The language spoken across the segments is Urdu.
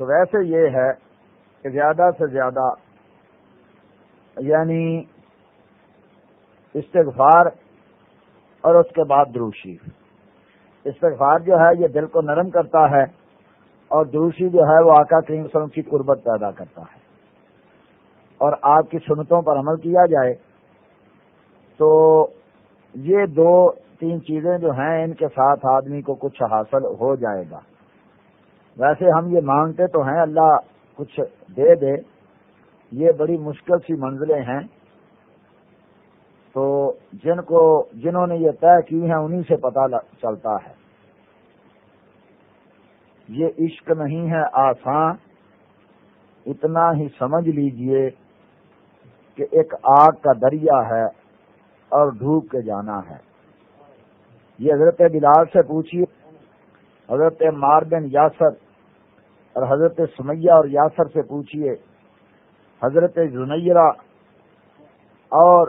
تو ویسے یہ ہے کہ زیادہ سے زیادہ یعنی استغفار اور اس کے بعد دروشی استغفار جو ہے یہ دل کو نرم کرتا ہے اور دروشی جو ہے وہ آقا کریم وسلم کی قربت پیدا کرتا ہے۔ اور آپ کی سنتوں پر عمل کیا جائے تو یہ دو تین چیزیں جو ہیں ان کے ساتھ آدمی کو کچھ حاصل ہو جائے گا۔ ویسے ہم یہ مانگتے تو ہیں، اللہ کچھ دے دے۔ یہ بڑی مشکل سی منزلیں ہیں۔ تو جن کو، جنہوں نے یہ طے کی ہیں انہیں سے پتا چلتا ہے۔ یہ عشق نہیں ہے آسان اتنا ہی سمجھ لیجیے کہ ایک آگ کا دریا ہے اور ڈھوب کے جانا ہے۔ یہ حضرت بلال سے پوچھیے حضرت مار بن یاسر اور حضرت سمیہ اور یاسر سے پوچھیے حضرت زنیرہ اور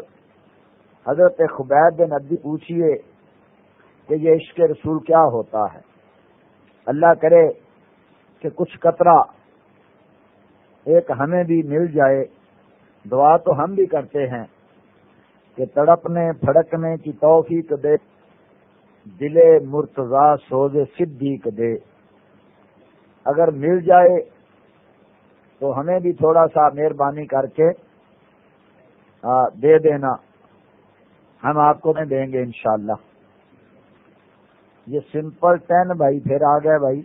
حضرت خبید بن ادی پوچھیے کہ یہ عشق رسول کیا ہوتا ہے؟ اللہ کرے کہ کچھ قطرہ ایک ہمیں بھی مل جائے۔ دعا تو ہم بھی کرتے ہیں کہ تڑپنے، پھڑکنے کی توفیق دے، دل مرتضی سوز صدیق دے۔ اگر مل جائے تو ہمیں بھی تھوڑا سا مہربانی کر کے دے دینا۔ ہم آپ کو میں دیں گے انشاءاللہ۔ یہ سمپل ٹین بھائی پھر آ گئے بھائی۔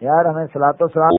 یار ہمیں سلا تو سلا